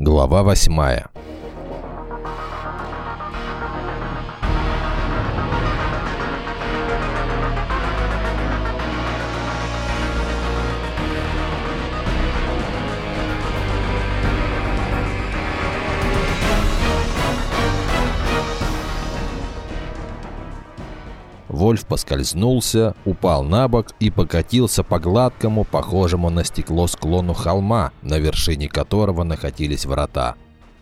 Глава восьмая Вольф поскользнулся, упал на бок и покатился по гладкому, похожему на стекло склону холма, на вершине которого находились врата.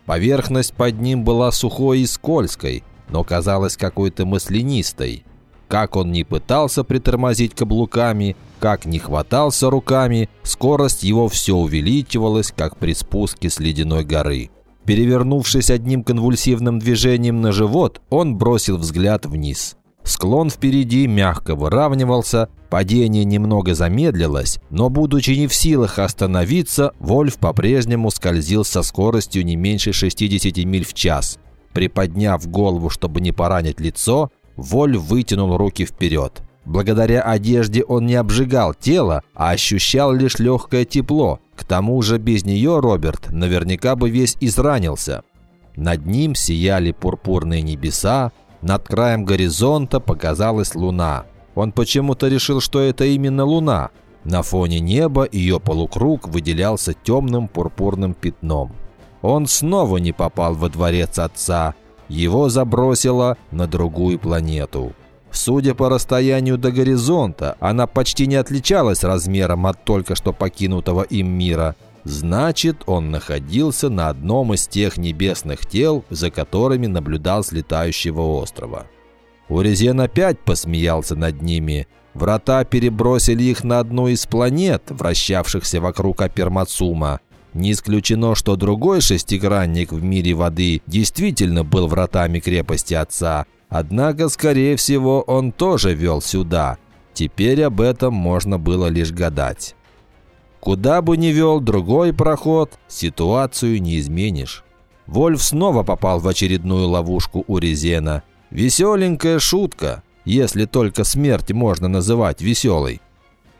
Поверхность под ним была сухой и скользкой, но казалась какой-то маслянистой. Как он не пытался притормозить каблуками, как не хватался руками, скорость его все увеличивалась, как при спуске с ледяной горы. Перевернувшись одним конвульсивным движением на живот, он бросил взгляд вниз. Склон впереди мягко выравнивался, падение немного замедлилось, но, будучи не в силах остановиться, Вольф по-прежнему скользил со скоростью не меньше 60 миль в час. Приподняв голову, чтобы не поранить лицо, Вольф вытянул руки вперед. Благодаря одежде он не обжигал тело, а ощущал лишь легкое тепло. К тому же без нее Роберт наверняка бы весь изранился. Над ним сияли пурпурные небеса, над краем горизонта показалась луна. Он почему-то решил, что это именно луна. На фоне неба ее полукруг выделялся темным пурпурным пятном. Он снова не попал во дворец отца. Его забросило на другую планету. Судя по расстоянию до горизонта, она почти не отличалась размером от только что покинутого им мира – Значит, он находился на одном из тех небесных тел, за которыми наблюдал с летающего острова. Урезен опять посмеялся над ними. Врата перебросили их на одну из планет, вращавшихся вокруг Апермацума. Не исключено, что другой шестигранник в мире воды действительно был вратами крепости отца. Однако, скорее всего, он тоже вел сюда. Теперь об этом можно было лишь гадать. Куда бы ни вел другой проход, ситуацию не изменишь. Вольф снова попал в очередную ловушку у Резена. Веселенькая шутка, если только смерть можно называть веселой.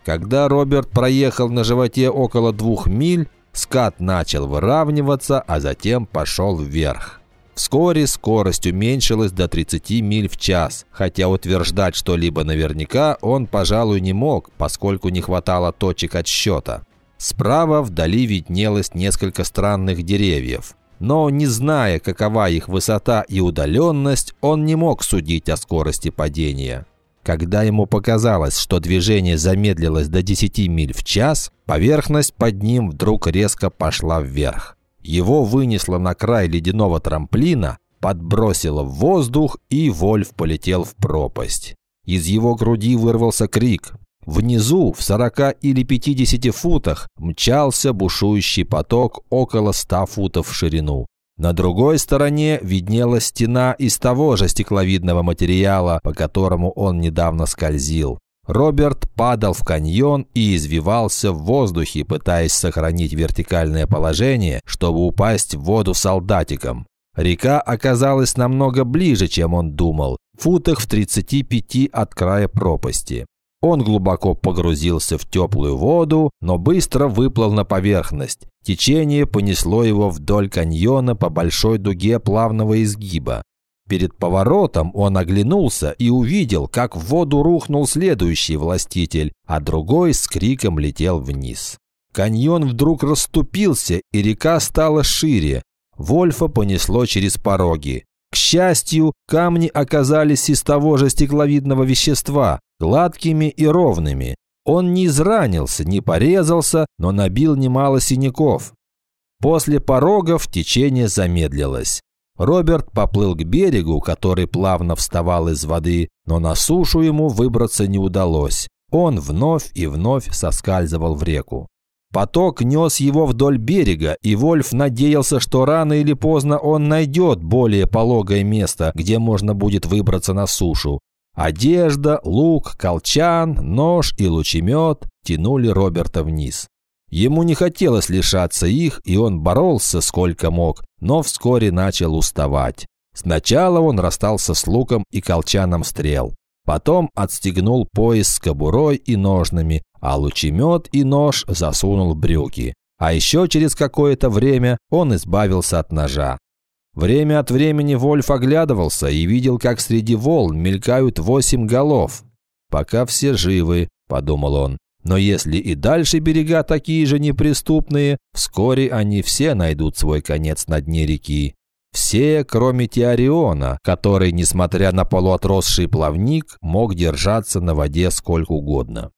Когда Роберт проехал на животе около двух миль, скат начал выравниваться, а затем пошел вверх. Вскоре скорость уменьшилась до 30 миль в час, хотя утверждать что-либо наверняка он, пожалуй, не мог, поскольку не хватало точек отсчета. Справа вдали виднелось несколько странных деревьев. Но, не зная, какова их высота и удаленность, он не мог судить о скорости падения. Когда ему показалось, что движение замедлилось до 10 миль в час, поверхность под ним вдруг резко пошла вверх. Его вынесло на край ледяного трамплина, подбросило в воздух, и Вольф полетел в пропасть. Из его груди вырвался крик. Внизу, в 40 или 50 футах, мчался бушующий поток около 100 футов в ширину. На другой стороне виднелась стена из того же стекловидного материала, по которому он недавно скользил. Роберт падал в каньон и извивался в воздухе, пытаясь сохранить вертикальное положение, чтобы упасть в воду солдатиком. Река оказалась намного ближе, чем он думал, футах в 35 от края пропасти. Он глубоко погрузился в теплую воду, но быстро выплыл на поверхность. Течение понесло его вдоль каньона по большой дуге плавного изгиба. Перед поворотом он оглянулся и увидел, как в воду рухнул следующий властитель, а другой с криком летел вниз. Каньон вдруг расступился, и река стала шире. Вольфа понесло через пороги. К счастью, камни оказались из того же стекловидного вещества, гладкими и ровными. Он не изранился, не порезался, но набил немало синяков. После порогов течение замедлилось. Роберт поплыл к берегу, который плавно вставал из воды, но на сушу ему выбраться не удалось. Он вновь и вновь соскальзывал в реку. Поток нес его вдоль берега, и Вольф надеялся, что рано или поздно он найдет более пологое место, где можно будет выбраться на сушу. Одежда, лук, колчан, нож и лучемет тянули Роберта вниз. Ему не хотелось лишаться их, и он боролся сколько мог, но вскоре начал уставать. Сначала он расстался с луком и колчаном стрел. Потом отстегнул пояс с кобурой и ножнами, а лучемет и нож засунул в брюки. а еще через какое-то время он избавился от ножа. Время от времени Вольф оглядывался и видел, как среди волн мелькают восемь голов. «Пока все живы», – подумал он. «Но если и дальше берега такие же неприступные, вскоре они все найдут свой конец на дне реки. Все, кроме Теориона, который, несмотря на полуотросший плавник, мог держаться на воде сколько угодно.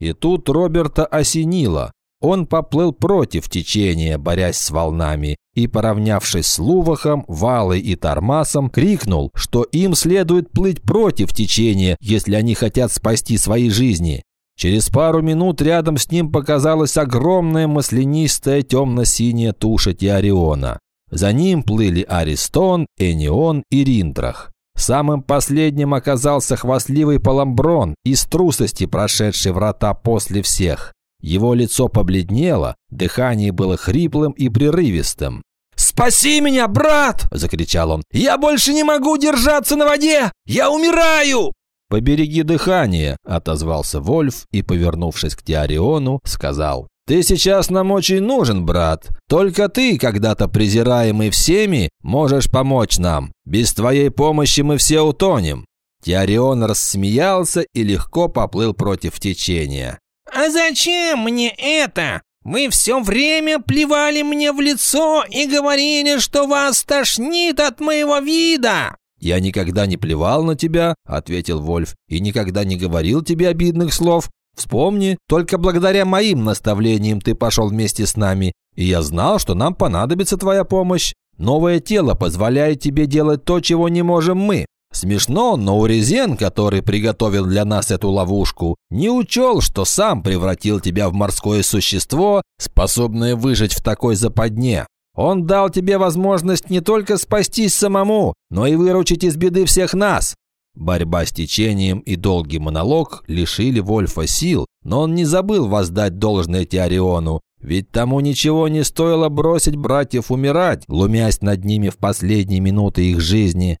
И тут Роберта осенило. Он поплыл против течения, борясь с волнами, и, поравнявшись с Лувахом, Валой и Тормасом, крикнул, что им следует плыть против течения, если они хотят спасти свои жизни. Через пару минут рядом с ним показалась огромная маслянистая темно-синяя туша Теориона. За ним плыли Аристон, Энион и Риндрах. Самым последним оказался хвастливый Паламброн, из трусости прошедший врата после всех. Его лицо побледнело, дыхание было хриплым и прерывистым. «Спаси меня, брат!» – закричал он. «Я больше не могу держаться на воде! Я умираю!» «Побереги дыхание!» – отозвался Вольф и, повернувшись к Теориону, сказал. «Ты сейчас нам очень нужен, брат. Только ты, когда-то презираемый всеми, можешь помочь нам. Без твоей помощи мы все утонем». Теорион рассмеялся и легко поплыл против течения. «А зачем мне это? Вы все время плевали мне в лицо и говорили, что вас тошнит от моего вида!» «Я никогда не плевал на тебя», — ответил Вольф, «и никогда не говорил тебе обидных слов. Вспомни, только благодаря моим наставлениям ты пошел вместе с нами, и я знал, что нам понадобится твоя помощь. Новое тело позволяет тебе делать то, чего не можем мы. Смешно, но Урезен, который приготовил для нас эту ловушку, не учел, что сам превратил тебя в морское существо, способное выжить в такой западне. Он дал тебе возможность не только спастись самому, но и выручить из беды всех нас. Борьба с течением и долгий монолог лишили Вольфа сил, но он не забыл воздать должное Теориону, ведь тому ничего не стоило бросить братьев умирать, глумясь над ними в последние минуты их жизни,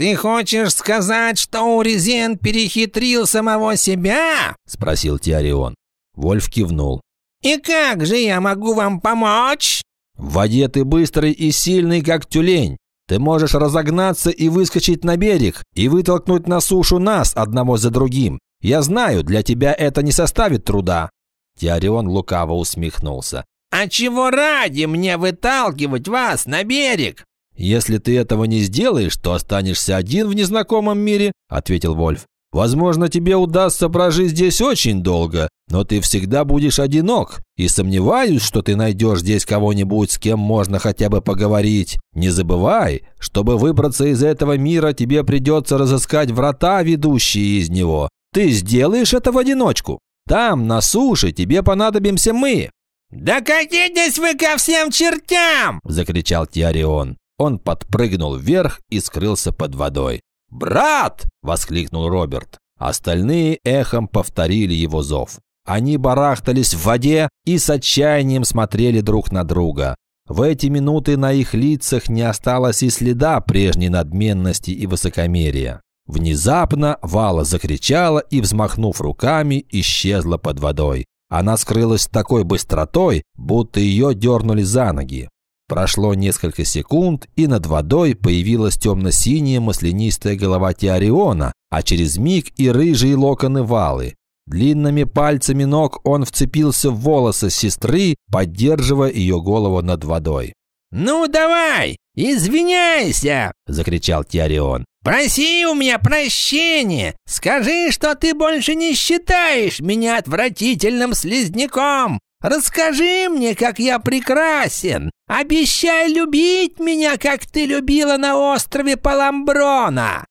«Ты хочешь сказать, что Урезен перехитрил самого себя?» – спросил Теорион. Вольф кивнул. «И как же я могу вам помочь?» «В воде ты быстрый и сильный, как тюлень. Ты можешь разогнаться и выскочить на берег, и вытолкнуть на сушу нас одного за другим. Я знаю, для тебя это не составит труда». Теорион лукаво усмехнулся. «А чего ради мне выталкивать вас на берег? «Если ты этого не сделаешь, то останешься один в незнакомом мире», – ответил Вольф. «Возможно, тебе удастся прожить здесь очень долго, но ты всегда будешь одинок, и сомневаюсь, что ты найдешь здесь кого-нибудь, с кем можно хотя бы поговорить. Не забывай, чтобы выбраться из этого мира, тебе придется разыскать врата, ведущие из него. Ты сделаешь это в одиночку. Там, на суше, тебе понадобимся мы». «Да катитесь вы ко всем чертям!» – закричал Тиарион. Он подпрыгнул вверх и скрылся под водой. «Брат!» – воскликнул Роберт. Остальные эхом повторили его зов. Они барахтались в воде и с отчаянием смотрели друг на друга. В эти минуты на их лицах не осталось и следа прежней надменности и высокомерия. Внезапно Вала закричала и, взмахнув руками, исчезла под водой. Она скрылась с такой быстротой, будто ее дернули за ноги. Прошло несколько секунд, и над водой появилась темно-синяя маслянистая голова Теориона, а через миг и рыжие локоны Валы. Длинными пальцами ног он вцепился в волосы сестры, поддерживая ее голову над водой. «Ну давай, извиняйся!» – закричал Теорион. «Проси у меня прощения! Скажи, что ты больше не считаешь меня отвратительным слизняком! Расскажи мне, как я прекрасен! Обещай любить меня, как ты любила на острове Паламброна!»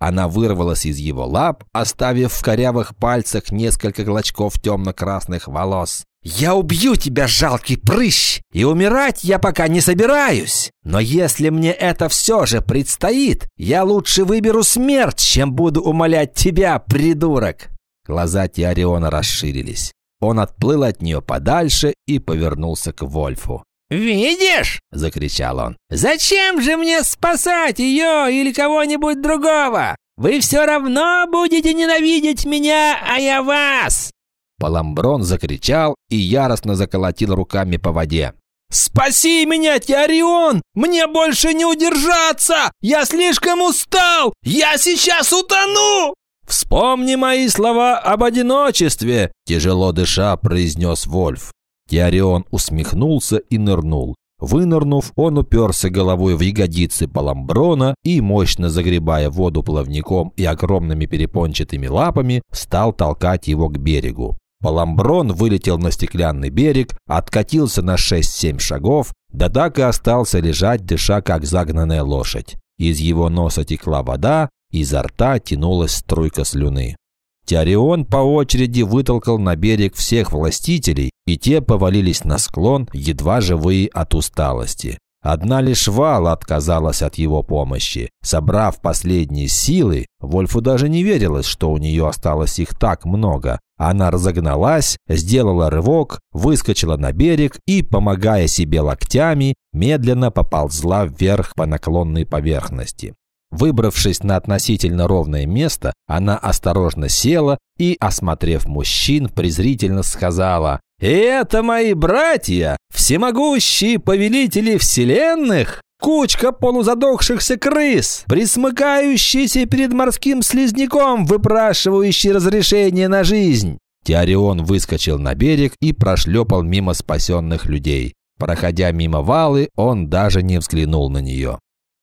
Она вырвалась из его лап, оставив в корявых пальцах несколько клочков темно-красных волос. «Я убью тебя, жалкий прыщ, и умирать я пока не собираюсь. Но если мне это все же предстоит, я лучше выберу смерть, чем буду умолять тебя, придурок!» Глаза Теориона расширились. Он отплыл от нее подальше и повернулся к Вольфу. «Видишь?» – закричал он. «Зачем же мне спасать ее или кого-нибудь другого? Вы все равно будете ненавидеть меня, а я вас!» Паламброн закричал и яростно заколотил руками по воде. «Спаси меня, Теорион! Мне больше не удержаться! Я слишком устал! Я сейчас утону!» «Вспомни мои слова об одиночестве!» – тяжело дыша произнес Вольф. Теорион усмехнулся и нырнул. Вынырнув, он уперся головой в ягодицы Паламброна и, мощно загребая воду плавником и огромными перепончатыми лапами, стал толкать его к берегу. Паламброн вылетел на стеклянный берег, откатился на 6-7 шагов, да так и остался лежать, дыша как загнанная лошадь. Из его носа текла вода, изо рта тянулась струйка слюны. Теорион по очереди вытолкал на берег всех властителей, и те повалились на склон, едва живые от усталости. Одна лишь Вала отказалась от его помощи. Собрав последние силы, Вольфу даже не верилось, что у нее осталось их так много. Она разогналась, сделала рывок, выскочила на берег и, помогая себе локтями, медленно поползла вверх по наклонной поверхности. Выбравшись на относительно ровное место, она осторожно села и, осмотрев мужчин, презрительно сказала «Это мои братья, всемогущие повелители вселенных!» Кучка полузадохшихся крыс, присмыкающиеся перед морским слизняком, выпрашивающие разрешение на жизнь. Теорион выскочил на берег и прошлепал мимо спасенных людей. Проходя мимо валы, он даже не взглянул на нее.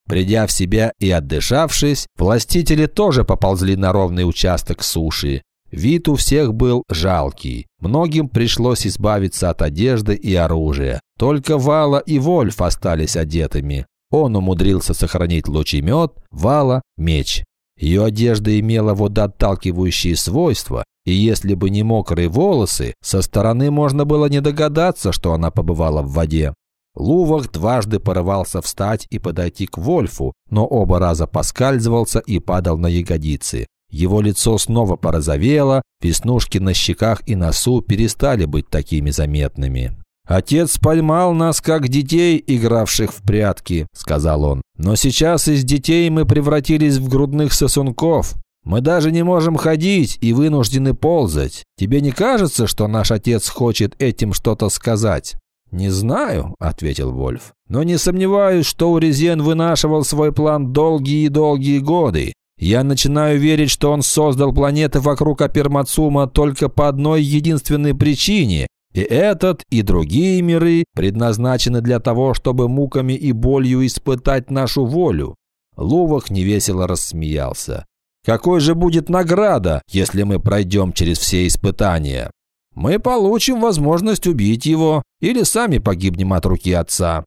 Придя в себя и отдышавшись, властители тоже поползли на ровный участок суши. Вид у всех был жалкий. Многим пришлось избавиться от одежды и оружия. Только Вала и Вольф остались одетыми. Он умудрился сохранить лучемет, Вала – меч. Ее одежда имела водоотталкивающие свойства, и если бы не мокрые волосы, со стороны можно было не догадаться, что она побывала в воде. Лувах дважды порывался встать и подойти к Вольфу, но оба раза поскальзывался и падал на ягодицы. Его лицо снова порозовело, веснушки на щеках и носу перестали быть такими заметными. «Отец поймал нас, как детей, игравших в прятки», — сказал он. «Но сейчас из детей мы превратились в грудных сосунков. Мы даже не можем ходить и вынуждены ползать. Тебе не кажется, что наш отец хочет этим что-то сказать?» «Не знаю», — ответил Вольф. «Но не сомневаюсь, что Урезен вынашивал свой план долгие и долгие годы. Я начинаю верить, что он создал планеты вокруг Апермацума только по одной единственной причине. И этот, и другие миры предназначены для того, чтобы муками и болью испытать нашу волю». Лувах невесело рассмеялся. «Какой же будет награда, если мы пройдем через все испытания?» Мы получим возможность убить его или сами погибнем от руки отца.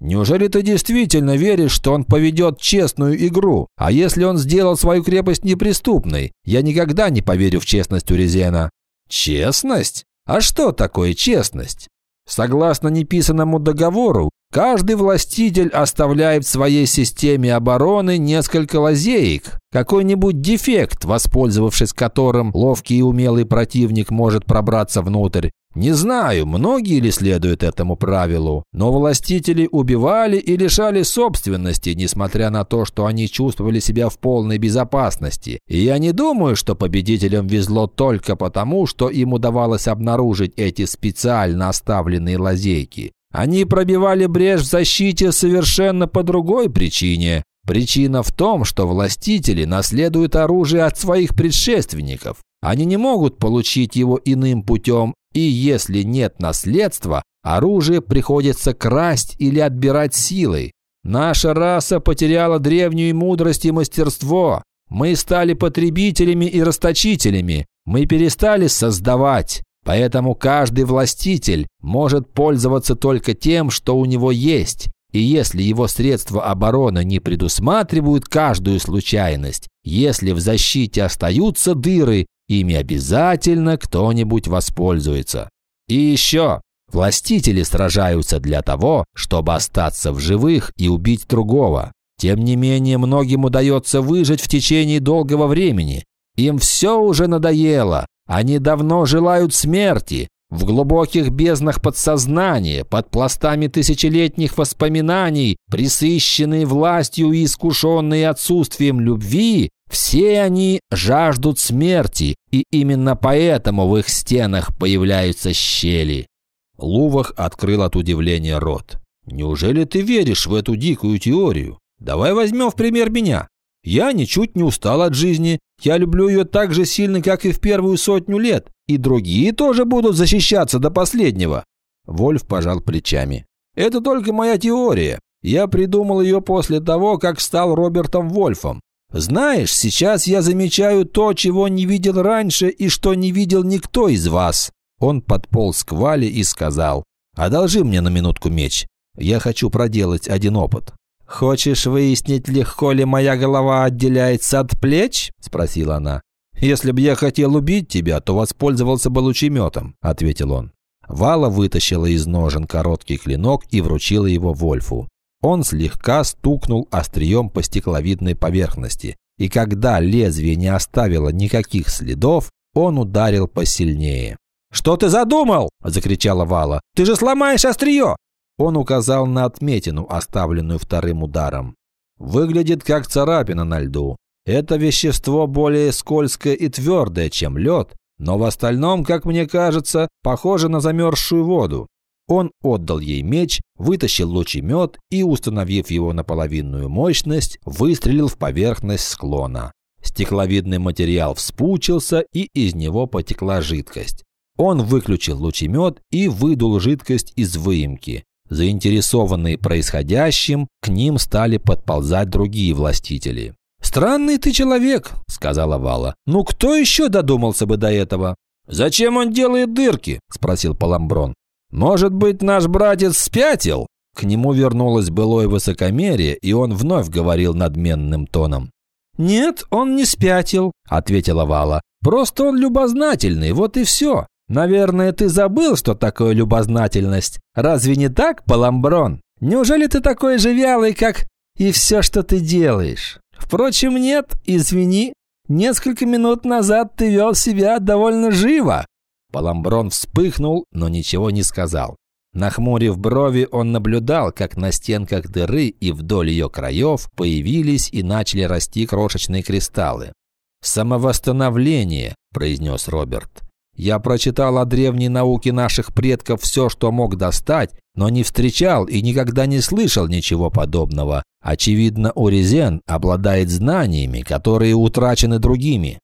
Неужели ты действительно веришь, что он поведет честную игру? А если он сделал свою крепость неприступной? Я никогда не поверю в честность Урезена. Честность? А что такое честность? Согласно неписанному договору, каждый властитель оставляет в своей системе обороны несколько лазеек, какой-нибудь дефект, воспользовавшись которым ловкий и умелый противник может пробраться внутрь. Не знаю, многие ли следуют этому правилу, но властители убивали и лишали собственности, несмотря на то, что они чувствовали себя в полной безопасности. И я не думаю, что победителям везло только потому, что им удавалось обнаружить эти специально оставленные лазейки. Они пробивали брешь в защите совершенно по другой причине. Причина в том, что властители наследуют оружие от своих предшественников. Они не могут получить его иным путем, и если нет наследства, оружие приходится красть или отбирать силой. Наша раса потеряла древнюю мудрость и мастерство. Мы стали потребителями и расточителями. Мы перестали создавать. Поэтому каждый властитель может пользоваться только тем, что у него есть. И если его средства обороны не предусматривают каждую случайность, если в защите остаются дыры, ими обязательно кто-нибудь воспользуется. И еще, властители сражаются для того, чтобы остаться в живых и убить другого. Тем не менее, многим удается выжить в течение долгого времени. Им все уже надоело, они давно желают смерти, в глубоких безднах подсознания, под пластами тысячелетних воспоминаний, присыщенные властью и искушенные отсутствием любви, Все они жаждут смерти, и именно поэтому в их стенах появляются щели. Лувах открыл от удивления рот. «Неужели ты веришь в эту дикую теорию? Давай возьмем в пример меня. Я ничуть не устал от жизни, я люблю ее так же сильно, как и в первую сотню лет, и другие тоже будут защищаться до последнего». Вольф пожал плечами. «Это только моя теория. Я придумал ее после того, как стал Робертом Вольфом. Знаешь, сейчас я замечаю то, чего не видел раньше и что не видел никто из вас. Он подполз к Вале и сказал, «Одолжи мне на минутку меч. Я хочу проделать один опыт». «Хочешь выяснить, легко ли моя голова отделяется от плеч?» – спросила она. «Если бы я хотел убить тебя, то воспользовался бы лучеметом», – ответил он. Вала вытащила из ножен короткий клинок и вручила его Вольфу. Он слегка стукнул острием по стекловидной поверхности, и когда лезвие не оставило никаких следов, он ударил посильнее. «Что ты задумал?» – закричала Вала. «Ты же сломаешь острие!» Он указал на отметину, оставленную вторым ударом. «Выглядит как царапина на льду. Это вещество более скользкое и твердое, чем лед, но в остальном, как мне кажется, похоже на замерзшую воду. Он отдал ей меч, вытащил лучемет и, установив его на половинную мощность, выстрелил в поверхность склона. Стекловидный материал вспучился, и из него потекла жидкость. Он выключил лучемет и выдул жидкость из выемки. Заинтересованные происходящим, к ним стали подползать другие властители. «Странный ты человек», — сказала Вала. «Ну кто еще додумался бы до этого?» «Зачем он делает дырки?» – спросил Паламброн. «Может быть, наш братец спятил?» К нему вернулось былое высокомерие, и он вновь говорил надменным тоном. «Нет, он не спятил», – ответила Вала. «Просто он любознательный, вот и все. Наверное, ты забыл, что такое любознательность. Разве не так, Паламброн? Неужели ты такой же вялый, как и все, что ты делаешь? Впрочем, нет, извини. Несколько минут назад ты вел себя довольно живо. Паламброн вспыхнул, но ничего не сказал. Нахмурив брови, он наблюдал, как на стенках дыры и вдоль ее краев появились и начали расти крошечные кристаллы. «Самовосстановление», – произнес Роберт. «Я прочитал о древней науке наших предков все, что мог достать, но не встречал и никогда не слышал ничего подобного. Очевидно, Оризен обладает знаниями, которые утрачены другими.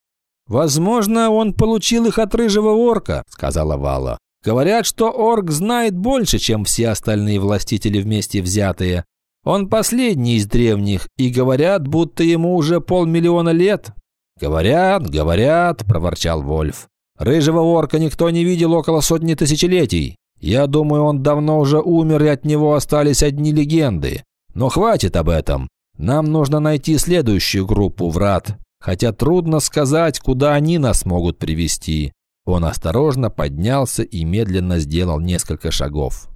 «Возможно, он получил их от рыжего орка», – сказала Вала. «Говорят, что орк знает больше, чем все остальные властители вместе взятые. Он последний из древних, и говорят, будто ему уже полмиллиона лет». «Говорят, говорят», – проворчал Вольф. «Рыжего орка никто не видел около сотни тысячелетий. Я думаю, он давно уже умер, и от него остались одни легенды. Но хватит об этом. Нам нужно найти следующую группу врат хотя трудно сказать, куда они нас могут привести. Он осторожно поднялся и медленно сделал несколько шагов.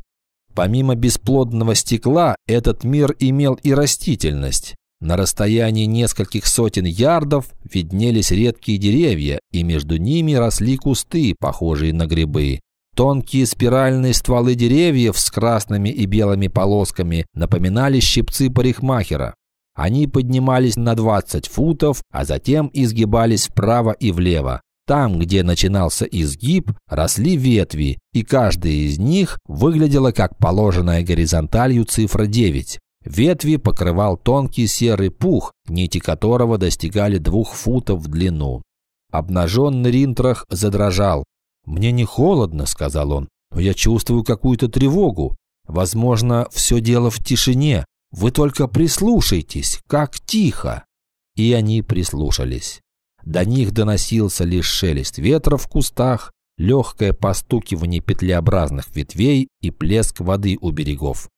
Помимо бесплодного стекла, этот мир имел и растительность. На расстоянии нескольких сотен ярдов виднелись редкие деревья, и между ними росли кусты, похожие на грибы. Тонкие спиральные стволы деревьев с красными и белыми полосками напоминали щипцы парикмахера. Они поднимались на 20 футов, а затем изгибались вправо и влево. Там, где начинался изгиб, росли ветви, и каждая из них выглядела как положенная горизонталью цифра 9. Ветви покрывал тонкий серый пух, нити которого достигали двух футов в длину. Обнаженный Ринтрах задрожал. «Мне не холодно», — сказал он, — «но я чувствую какую-то тревогу. Возможно, все дело в тишине. Вы только прислушайтесь, как тихо!» И они прислушались. До них доносился лишь шелест ветра в кустах, легкое постукивание петлеобразных ветвей и плеск воды у берегов.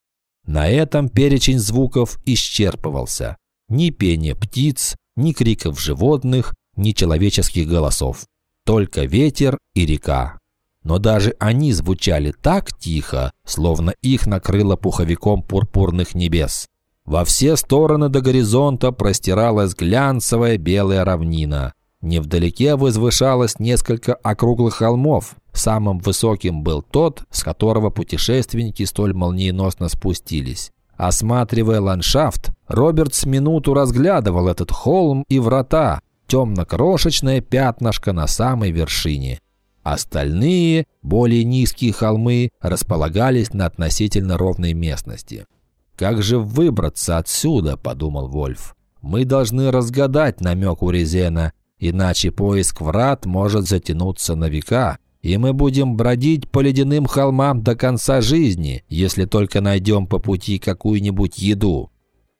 На этом перечень звуков исчерпывался. Ни пения птиц, ни криков животных, ни человеческих голосов. Только ветер и река но даже они звучали так тихо, словно их накрыло пуховиком пурпурных небес. Во все стороны до горизонта простиралась глянцевая белая равнина. Невдалеке возвышалось несколько округлых холмов. Самым высоким был тот, с которого путешественники столь молниеносно спустились. Осматривая ландшафт, Роберт с минуту разглядывал этот холм и врата, темно-крошечное пятнышко на самой вершине. Остальные, более низкие холмы, располагались на относительно ровной местности. «Как же выбраться отсюда?» – подумал Вольф. «Мы должны разгадать намек у Резена, иначе поиск врат может затянуться на века, и мы будем бродить по ледяным холмам до конца жизни, если только найдем по пути какую-нибудь еду».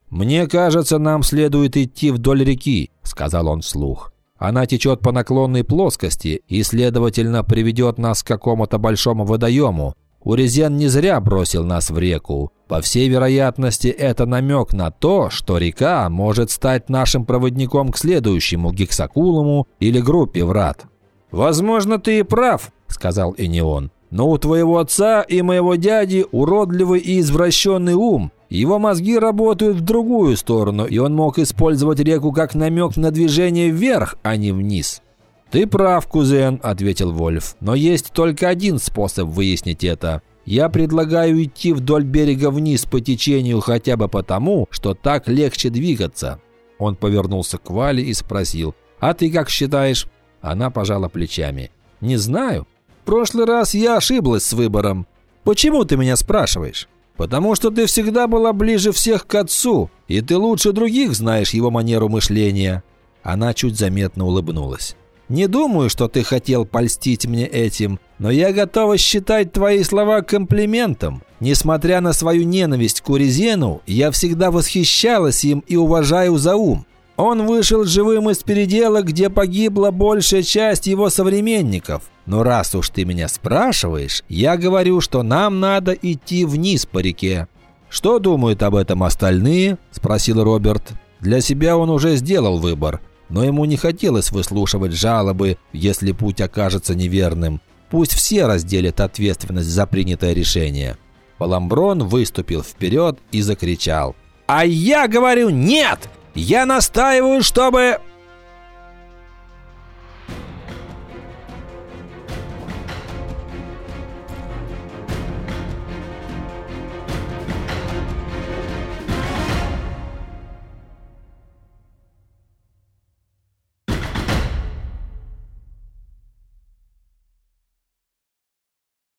«Мне кажется, нам следует идти вдоль реки», – сказал он вслух. Она течет по наклонной плоскости и, следовательно, приведет нас к какому-то большому водоему. Урезен не зря бросил нас в реку. По всей вероятности, это намек на то, что река может стать нашим проводником к следующему гексакулуму или группе врат. «Возможно, ты и прав», – сказал Энион. «Но у твоего отца и моего дяди уродливый и извращенный ум, его мозги работают в другую сторону, и он мог использовать реку как намек на движение вверх, а не вниз. «Ты прав, кузен», – ответил Вольф, – «но есть только один способ выяснить это. Я предлагаю идти вдоль берега вниз по течению хотя бы потому, что так легче двигаться». Он повернулся к Вале и спросил, «А ты как считаешь?» Она пожала плечами. «Не знаю. Прошлый раз я ошиблась с выбором. Почему ты меня спрашиваешь?» Потому что ты всегда была ближе всех к отцу, и ты лучше других знаешь его манеру мышления». Она чуть заметно улыбнулась. «Не думаю, что ты хотел польстить мне этим, но я готова считать твои слова комплиментом. Несмотря на свою ненависть к Урезену, я всегда восхищалась им и уважаю за ум. Он вышел живым из передела, где погибла большая часть его современников. Но раз уж ты меня спрашиваешь, я говорю, что нам надо идти вниз по реке. Что думают об этом остальные? спросил Роберт. Для себя он уже сделал выбор, но ему не хотелось выслушивать жалобы, если путь окажется неверным. Пусть все разделят ответственность за принятое решение. Паламброн выступил вперед и закричал. «А я говорю нет! Я настаиваю, чтобы...»